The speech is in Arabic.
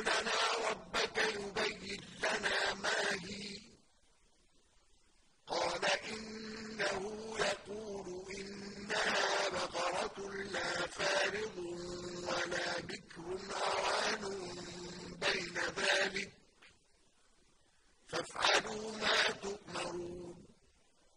لنا ربك يبين لنا ما هي. قال إنه يقول إنها بقرة لا فارض ولا بكر عوان بين ذلك. فافعلوا ما تؤمنون